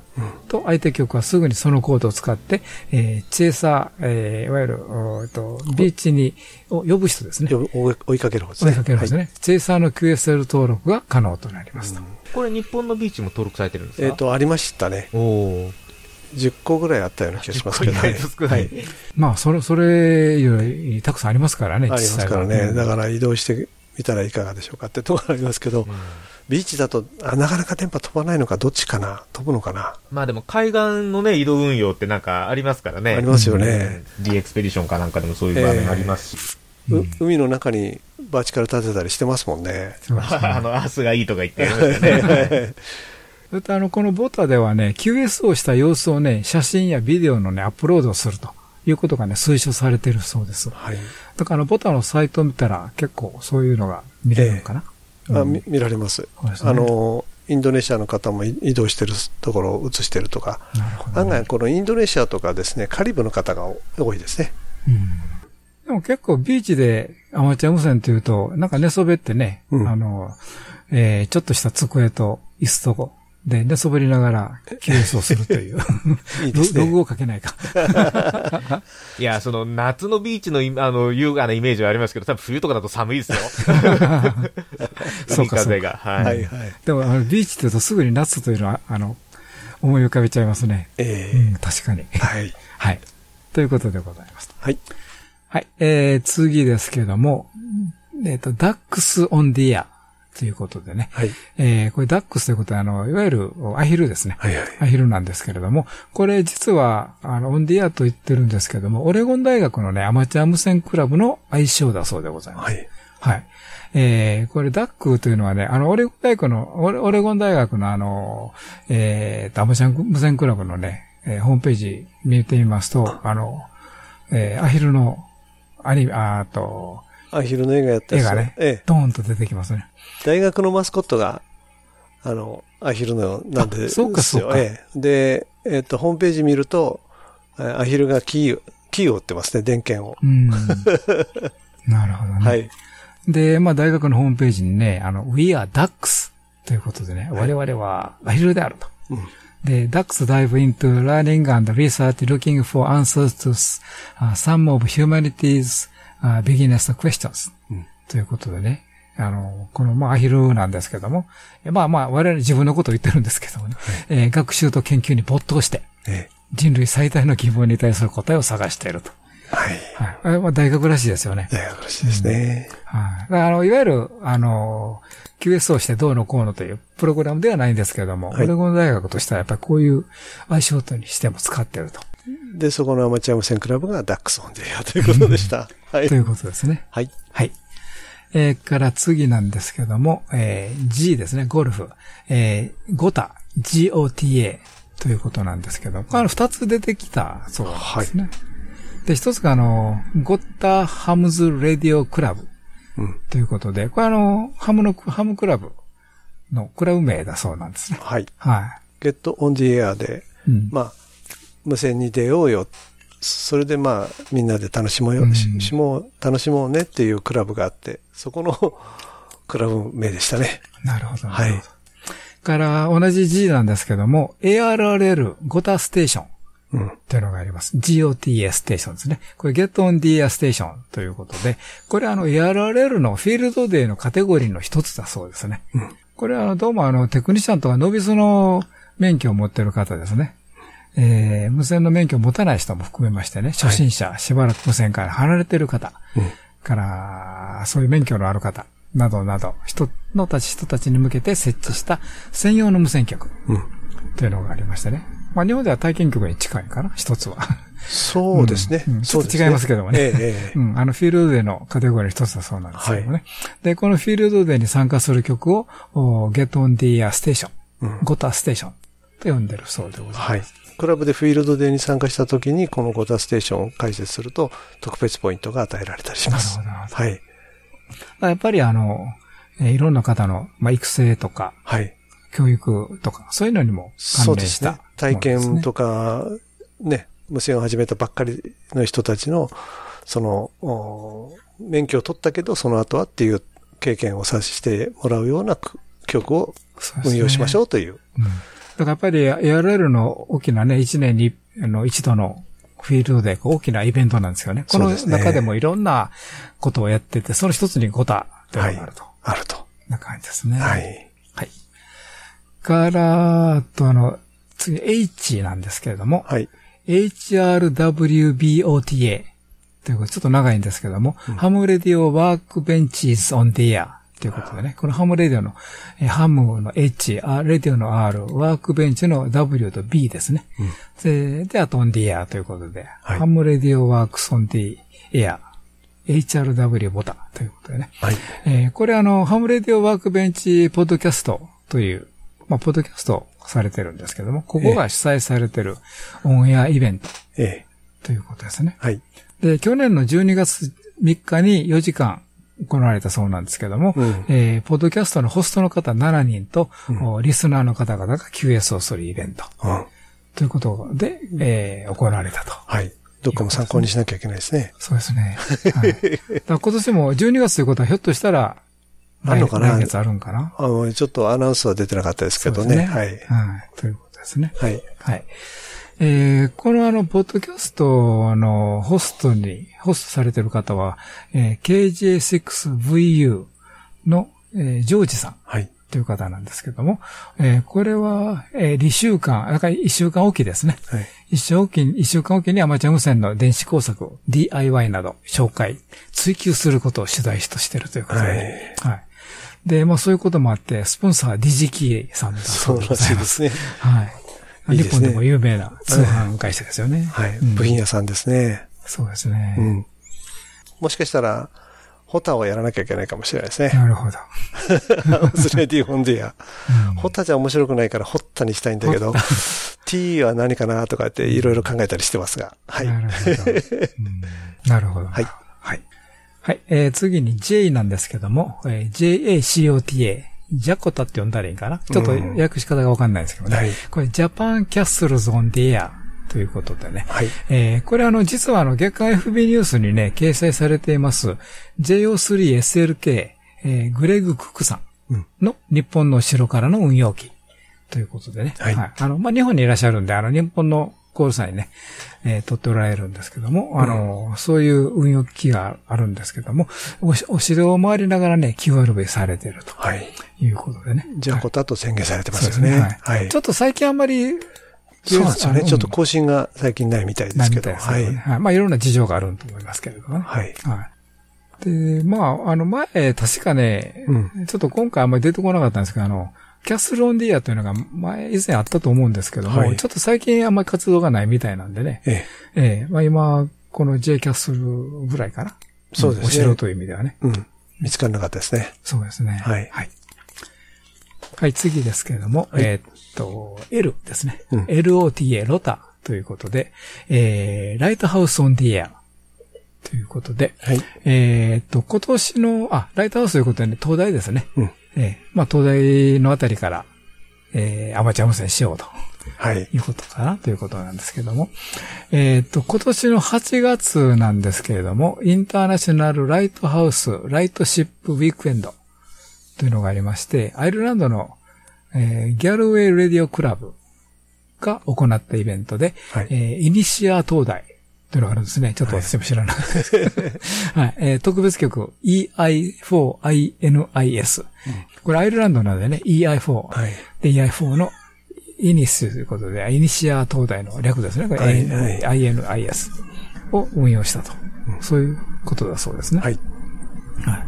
と、相手局はすぐにそのコードを使って、えーチェイサー、えーいわゆる、えっと、ビーチに、を呼ぶ人ですね。よ追い追いかける方ですね。追いかけるんですね。チェイサーの QSL 登録が可能となりますと。これ日本のビーチも登録されてるんですか？えっ、と、ありましたね。おお。10個ぐらいあったような気がしますけど10個以外と少ないはい。まあ、それ、それよりたくさんありますからね、ありますからね。だらから移動してみたらいかがでしょうかってところがありますけど、ビーチだとあなかなか電波飛ばないのか、どっちかな、飛ぶのかな。まあでも海岸のね、移動運用ってなんかありますからね。ありますよね。うん D エクスペディションかなんかでもそういう場面ありますし。う海の中にバーチカル立てたりしてますもんね。[laughs] あの、アースがいいとか言ってますよね。それとあの、このボタではね、QS をした様子をね、写真やビデオのね、アップロードをするということがね、推奨されているそうです。はい。だからあの、ボタのサイトを見たら結構そういうのが見れるのかな？あみ見られます。すねあの、インドネシアの方もい移動してるところを映してるとか、なるほど、案外このインドネシアとかですね、カリブの方が多いですね。でも結構ビーチでアマチュア無線っていうと、なんか寝そべってね、うんあの、えーちょっとした机と椅子とで寝そべりながら QS をするという。[laughs] いいですねロログをかけないか。[laughs] いや、その夏のビーチのイあの優雅なイメージはありますけど、多分冬とかだと寒いですよ。海 [laughs] そうか風が。はい。はいはい。でもあのビーチって言うとすぐに夏というのは、あの、思い浮かべちゃいますね。えうん、確かに。えはい。はい。ということでございます。はい。はい。えー、次ですけども、えっ、と、DAX on the air ということでね。はい。えー、これ DAX ということは、あの、いわゆるアヒルですね。はいはい。アヒルなんですけれども、これ実は、あの、オンディアと言ってるんですけども、オレゴン大学のね、アマチュア無線クラブの愛称だそうでございます。はい。はい。えー、これ、ダックというのはね、あの、オレゴン大学の、オレオレゴン大学のあの、えーと、アマチュア無線クラブのね、えーホームページ見てみますと、あの、えー、アヒルの、アニメ、あーと、アヒルの映画やったやつ絵がね、ええ。ドーンと出てきますね。大学のマスコットが、あの、アヒルの、なんであそうかそうかええ。で、えっ、と、ホームページ見ると、えーアヒルがキーを、キーを打ってますね、電源を。うん。[laughs] なるほどね。はい。で、まあ、大学のホームページにね、あの、We are ducks ということでね、我々はアヒルであると。うんで、ducks dive into learning and research looking for answers to uh, some of humanity's uh, biggest questions、うんということでね、あの、この、まあ、アヒルなんですけども、えまあまあ、我々自分のことを言ってるんですけどもね、えー学習と研究に没頭して、え人類最大の疑問に対する答えを探していると。え。はい。はい。まあ、大学らしいですよね。大学らしいですね。はい。だからあの、いわゆる、あの、QS をしてどうのこうのというプログラムではないんですけれども、はいオレゴン大学としてはやっぱりこういう愛称とにしても使っていると。で、そこのアマチュア無線クラブが Ducks on the Air ということでした。[laughs] はいと。いうことですね。はい。はい。えーから次なんですけども、えー G ですね、ゴルフ。えー、ゴタ、GOTA ということなんですけど、これ二つ出てきたそうですね。で、一つがあの、ゴッタハムズ・レディオ・クラブうん。ということで、これあの、ハムの、ハムクラブのクラブ名だそうなんですね。はい。はゲットオンディエアで、い。うん。まあ、無線に出ようよ。それでまあ、みんなで楽しもうよ、うんししもう、楽しもうねっていうクラブがあって、そこの [laughs] クラブ名でしたね。なるほど。はい。から、同じ G なんですけども、ARRL ゴタステーション。うん。というのがあります。GOTA ステーションですね。これ Get on the Air Station ということで、これあの ARRL のフィールドデーのカテゴリーの一つだそうですね。うんこれはあのどうもあのテクニシャンとかノビスの免許を持ってる方ですね。えー無線の免許を持たない人も含めましてね、初心者、しばらく無線から離れてる方、うんから、そういう免許のある方、などなど、人のたち人たちに向けて設置した専用の無線局。うん。というのがありましてね。まあ日本では体験局に近いかな、一つは。そうですね。うんちょっと違いますけどもね。うん、あのフィールドデーのカテゴリーの一つだそうなんですけどもね。で、このフィールドデーに参加する曲を、お Get on the Air Station、うんゴタステーションと呼んでるそうでございます。はい。クラブでフィールドデーに参加した時に、このゴタステーションを解説すると、特別ポイントが与えられたりします。はい。やっぱりあの、えーいろんな方の、まあ、育成とか、はい。教育とか、そういうのにもそうで関連した、すね。体験とか。か、ね、無線を始めたばっかりの人たちの、その、お免許を取ったけど、その後はっていう経験をさせてもらうようなく曲を運用しましょうという。うん。だからやっぱり ARL の大きなね、一年にあの一度のフィールドで大きなイベントなんですよね。この中でもいろんなことをやってて、その一つに GOTA というのがあると。あると。な感じですね。はい。はい。から、あとあの、次 H なんですけれども、はい。HRWBOTA ということで、ちょっと長いんですけども、 Ham Radio Workbench's on the Air ということでね、この Ham Radio の、えーハムの H、あレディオの R、 workbench の W と B ですね。で、で、あとオンディアということで、はい Ham Radio Works on the Air、HRW ボタンということでね。はい。えーこれあの、 Ham Radio Workbench Podcast という、まあ、ポッドキャストされてるんですけども、ここが主催されてるオンエアイベントええ。ということですね。はい。で、去年の12月3日に4時間行われたそうなんですけども、うんえーポッドキャストのホストの方7人と、おリスナーの方々が QS をするイベントうん。ということで、えー行われたと。はい。どっかも参考にしなきゃいけないですね。そうですね。はい、[laughs] 今年も12月ということはひょっとしたら、あるのかな？来月あるんかな？あの、ちょっとアナウンスは出てなかったですけどね。そうですはい。はい。ということですね。はい。はい。えー、このあの、ポッドキャストのホストに、ホストされてる方は、えー KJ6VU の、えージョージさんはい。という方なんですけども、えーこれは、えー2週間、だから1週間おきですね。はい。一週おきに、一週間おきにアマチュア無線の電子工作、DIY など紹介、追求することを取材としているということで、はい。で、まあそういうこともあって、スポンサーはディジキーさんだそそううらでございま。しいですすね。はい。日本でも有名な通販会社ですよね。はい。うん部品屋さんですね。そうですね。うん。もしかしたら、ホタをやらなきゃいけないかもしれないですね。なるほど。's Radio on the Air。ホタじゃ面白くないからホッタにしたいんだけど、T は何かなとかっていろいろ考えたりしてますが。はい。なるほど。うんなるほど。はい。はい。はい。えー次に J なんですけども、えー JACOTA。ジャコタって呼んだらいいかな？ちょっと訳し方がわかんないですけどね。はいこれ、 Japan Castles on the Airということでね。はい。えーこれあの、実はあの、月間 FB ニュースにね、掲載されています、JO3SLK、えーグレグ・クックさんの日本の城からの運用機ということでね。はいあの、まあ、日本にいらっしゃるんで、あの、日本のコーね、えー取っておられるんですけども、あの、そういう運用機があるんですけども、おしお城を回りながらね、QRV されてるとはい。いうことでね。じゃあ、ホタと宣言されてますよね。はい。はいちょ。っと最近あんまり、そうなんですよね。ちょっと更新が最近ないみたいですけど。ないみたいですはい。はい。まあ、いろんな事情があると思いますけれどもね。はい。はい。で、まあ、あの、前、確かね、うんちょっと今回あんまり出てこなかったんですけど、あの、キャッスルオンディアというのが前、以前あったと思うんですけども、はいちょっと最近あんまり活動がないみたいなんでね。ええ。ええまあ今、この J キャッスルぐらいかな。そうですねお城という意味ではね。うん。見つからなかったですね。そうですね。はいはい。はい、次ですけれども、えーっと、L ですね。うん LOTA、ロタということで、えー、ライトハウスオンディエアということで、はい。えーっと、今年の、あ、ライトハウスということでね、東大ですね。うん。えーまあ、東大のあたりから、えー、アマチュア無線しようとはい。いうことかなということなんですけども。えーっと、今年の8月なんですけれども、インターナショナルライトハウスライトシップウィークエンドというのがありまして、アイルランドの、えーギャルウェイ・レディオ・クラブが行ったイベントで、はいえーイニシア東大というのがあるんですね。ちょっと私も知らない。[laughs] はい、えー特別曲 EI4INIS。これアイルランドなのでね、EI4。はい。で、EI4 のイニスということで、イニシア東大の略ですね。これ、はいはい INIS を運用したと。そういうことだそうですね。はい。はい。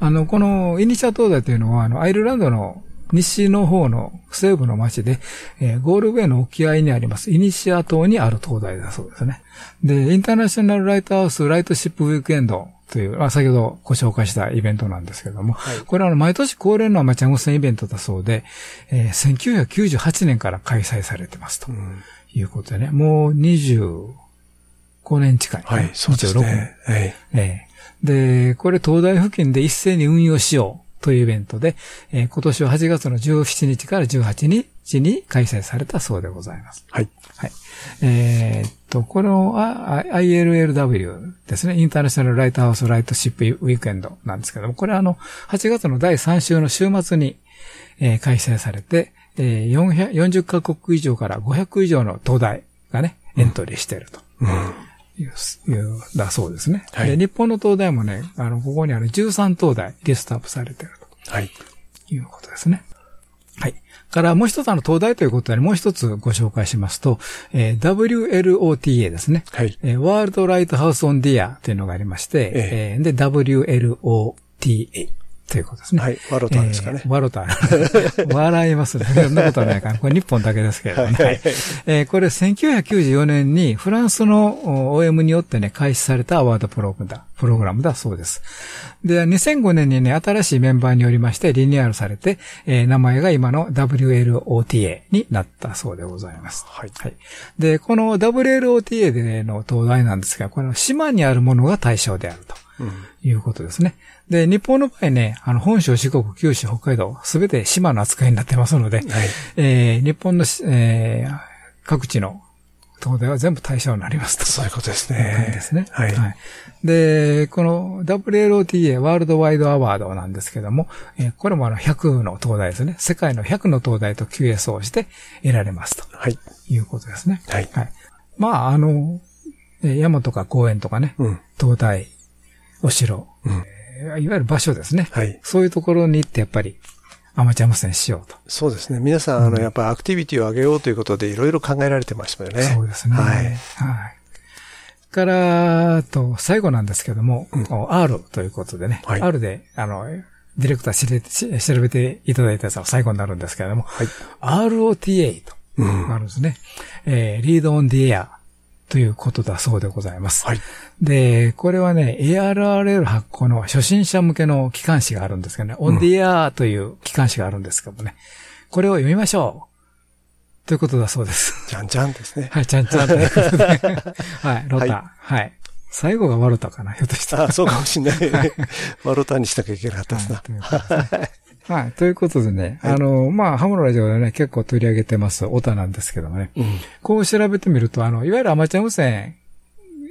あの、このイニシア東大というのは、あの、アイルランドの西の方の西部の町で、えーゴールウェイの沖合にあります、イニシア島にある東大だそうですね。で、インターナショナルライトハウスライトシップウィークエンドという、まあ、先ほどご紹介したイベントなんですけども、これはあの、毎年恒例のアマチュア無線イベントだそうで、えー1998年から開催されてますということでね、もう25年近い、はい、そうです26ね。はい。ええで、これ東大付近で一斉に運用しようというイベントで、えー今年は8月の17日から18日に開催されたそうでございます。はい。はい。えーっと、このあ ILLW ですね、インターナショナルライトハウスライトシップウィークエンドなんですけども、これはあの、8月の第3週の週末に、えー開催されて、えー400 40カ国以上から500以上の灯台がね、エントリーしていると。いう、いうだそうですね。はいで日本の灯台もね、あの、ここにある13灯台リストアップされているはい。ということですね。はい。から、もう一つあの、灯台ということで、もう一つご紹介しますと、えー WLOTA ですね。はい。えー World Lighthouse on the Air というのがありまして、ええーで、WLOTA ということですね。はい。ワロタンですかねえ。ーワロタン。[laughs] 笑いますね。そんなことはないから。これ日本だけですけれどもね。はいえーこれ1994年にフランスのお OM によってね、開始されたアワードプログラムだプログラムだそうです。で、2005年にね、新しいメンバーによりましてリニューアルされて、えー名前が今の WLOTA になったそうでございます。はい。はい。で、この WLOTA での東大なんですが、この島にあるものが対象であると。いうことですね。で、日本の場合ね、あの、本州、四国、九州、北海道、すべて島の扱いになってますので、えー日本のし、えー各地の東大は全部対象になりますと。そういうことですね。ですね。はいで、この WLOTA ワールドワイドアワードなんですけども、えーこれもあの100の東大ですね。世界の100の東大と QS をして得られますとはい。いうことですね。はい。はい。まあ、あの、えー山とか公園とかね、うん。東大、お城、うんえーいわゆる場所ですね。はい。そういうところに行ってやっぱりアマチュア無線しようと。そうですね。皆さん、あの、やっぱりアクティビティを上げようということで、いろいろ考えられてましたよね。そうですね。はい。はい。から、と、最後なんですけども、R ということでね、はい R で、あの、ディレクターし調べていただいたやつは最後になるんですけれども、はい。ROTA と、うんあるんですね。えー、リードオンディエアということだそうでございます。はい。で、これはね、ARRL 発行の初心者向けの機関誌があるんですけどね、オンディエアという機関誌があるんですけどもね、これを読みましょうということだそうです。じゃんじゃんですね。はい、ちゃんちゃんということで。[laughs] はい、ロタ。はい。最後がワロタかな、ひょっとしたら。あ、そうかもしれない。ワロタンにしなきゃいけなかったですな。とい [laughs] はい。ということでね、あの、まあ、ハムのラジオでね、結構取り上げてます、オタなんですけどもね、うん。こう調べてみると、あの、いわゆるアマチュア無線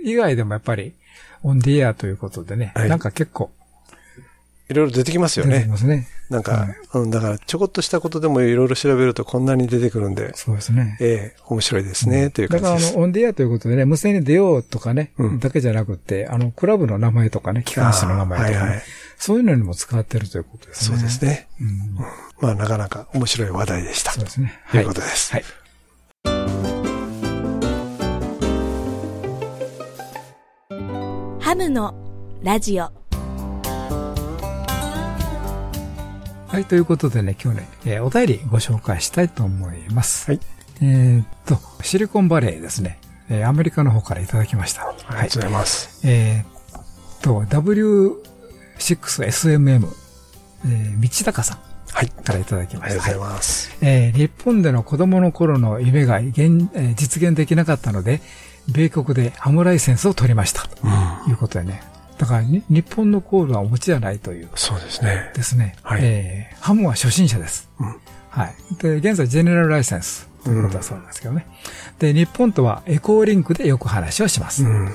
以外でもやっぱり、オンディエアということでね、はいなんか結構いろいろ出てきますよね出てきま。すね。なんか、うん、だから、ちょこっとしたことでもいろいろ調べるとこんなに出てくるんで、そうですね。ええ面白いですね、というだから、感じです。あの、オンディエアということでね、無線に出ようとかね、うんだけじゃなくて、あの、クラブの名前とかね、機関士の名前とか、ねはいはいそういうのにも使ってるということですね。そうですね。うん。まあ、なかなか面白い話題でした。そうですね。ということです。はい。ハムのラジオはい、ということでね、今日ね、えーお便りご紹介したいと思います。はい。えーっと、シリコンバレーですね。えーアメリカの方からいただきました。ありがとうございます。えーっと、W6SMM、えー道高さんはい。からいただきました。ありがとうございます。えー日本での子供の頃の夢が現、えー実現できなかったので、米国でハムライセンスを取りました。ということでね。だからに、日本のコールはお持ちじゃないという。そうですね。ですね。はいえーハムは初心者です。うんはい。で、現在、ジェネラルライセンスということだそうなんですけどね。で、日本とはエコーリンクでよく話をします。うん。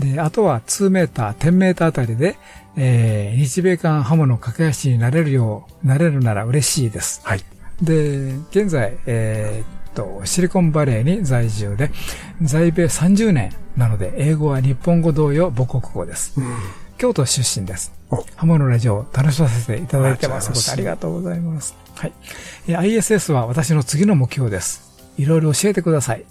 で、あとは2メーター、10メーターあたりで、えー、日米間ハムの架け橋になれるよう、なれるなら嬉しいです。はい。で、現在、えーっと、シリコンバレーに在住で、在米30年なので、英語は日本語同様母国語です。京都出身ですお。ハモのラジオを楽しませていただいてます。ありがとうございますありがとうございます。はい。えー ISS は私の次の目標です。いろいろ教えてください。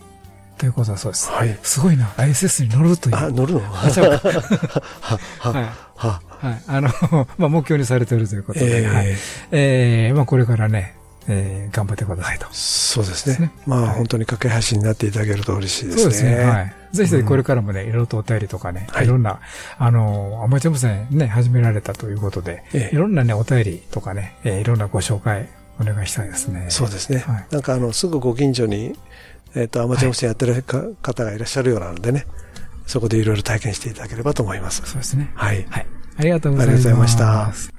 ということだそうです。はいすごいな。ISS に乗るという。あ、乗るの？あ、ちゃうか。[laughs] は、いは、はい。あの、[laughs] まあ、目標にされているということで、えーはい。えーまあ、これからね、えー頑張ってくださいと。そうですねですね。まあ、はい本当に架け橋になっていただけると嬉しいですね。そうですね。はい。ぜひぜひこれからもね、いろいろとお便りとかね、はいいろんな、あの、アマチュア無線ね、始められたということで、ええいろんなね、お便りとかね、えーいろんなご紹介お願いしたいですね。そうですね。はいなんかあの、すぐご近所に、えっ、と、アマチュア無線やってるか方がいらっしゃるようなのでね、そこでいろいろ体験していただければと思います。そうですね。はい。はい。ありがとうございます。ありがとうございました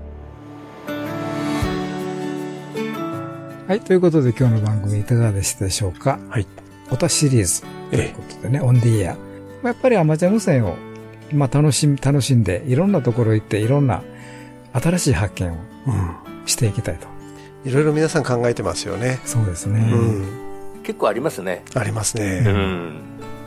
はい。ということで今日の番組いかがでしたでしょうか？はい。おたシリーズということでね、オンディエア。まあやっぱりアマチュア無線を、まあ楽しみ、楽しんで、いろんなところ行って、いろんな新しい発見をうん。していきたいと。いろいろ皆さん考えてますよね。そうですね。うん。結構ありますね。ありますうね。ん。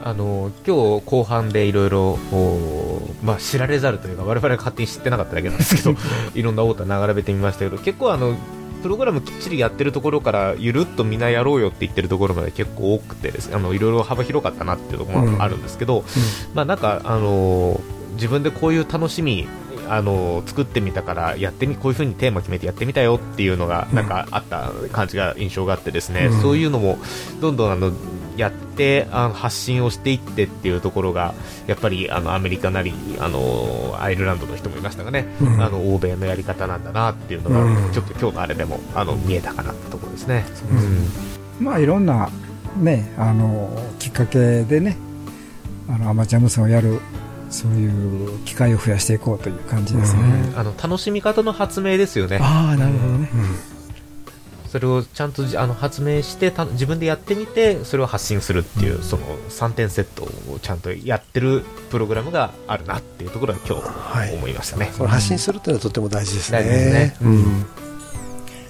あの今日後半でいろいろおまあ知られざるというか我々が勝手に知ってなかっただけなんですけど [laughs] いろんなオーター並べてみましたけど結構あのプログラムきっちりやってるところからゆるっとみんなやろうよって言ってるところまで結構多くてですねあのいろいろ幅広かったなっていうところもあるんですけど、まあなんかあの自分でこういう楽しみあの作ってみたからやってみこういう風にテーマ決めてやってみたよっていうのがなんかあった感じが印象があってですね、うん。そういうのもどんどんあのやってあの発信をしていってっていうところがやっぱりあのアメリカなりあのアイルランドの人もいましたがね、うん。あの欧米のやり方なんだなっていうのが、うん。ちょっと今日のあれでもあの見えたかなってところですね。まあいろんなね、あの、きっかけでね、あの、アマチュア無線をやる、そういう機会を増やしていこうという感じですね。うんあの楽しみ方の発明ですよね。ああ、なるほどね。それをちゃんとじあの発明してた自分でやってみてそれを発信するっていう、その3点セットをちゃんとやってるプログラムがあるなっていうところは今はい日思いましたね。これ発信するっていうのはとても大事ですね。大事ですねうん。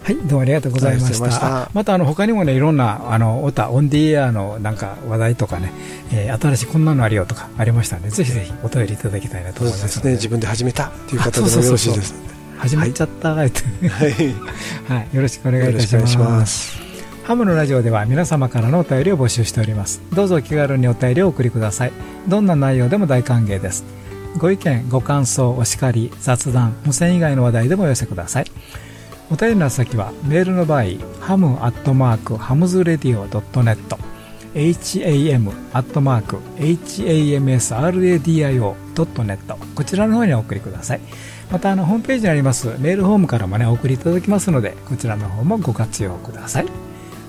はい、どうもありがとうございました。ましたあまた、あの、他にもね、いろんな、あの、オタ、オンディエアのなんか話題とかね、えー新しいこんなのあるよとかありましたので、ぜひぜひお便りいただきたいなとそう思いまので。ですすね。自分で始めたっていう方でもよろしいです。始まっちゃった、はい。[laughs] はい、よろしくお願いいたします。ハムのラジオでは皆様からのお便りを募集しております。どうぞお気軽にお便りをお送りください。どんな内容でも大歓迎です。ご意見、ご感想、お叱り、雑談、無線以外の話題でもお寄せください。お便りの先はメールの場合、 ham アットマーク hamsradio .net ham アットマーク hamsradio.net こちらの方にお送りください。またあのホームページにありますメールフォームからもねお送りいただきますのでこちらの方もご活用ください。今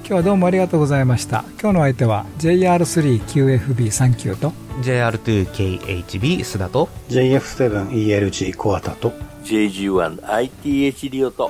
日はどうもありがとうございました。今日の相手は JR3QFB39 と JR2KHB 須田と JF7ELG コアタと JG1ITH リオと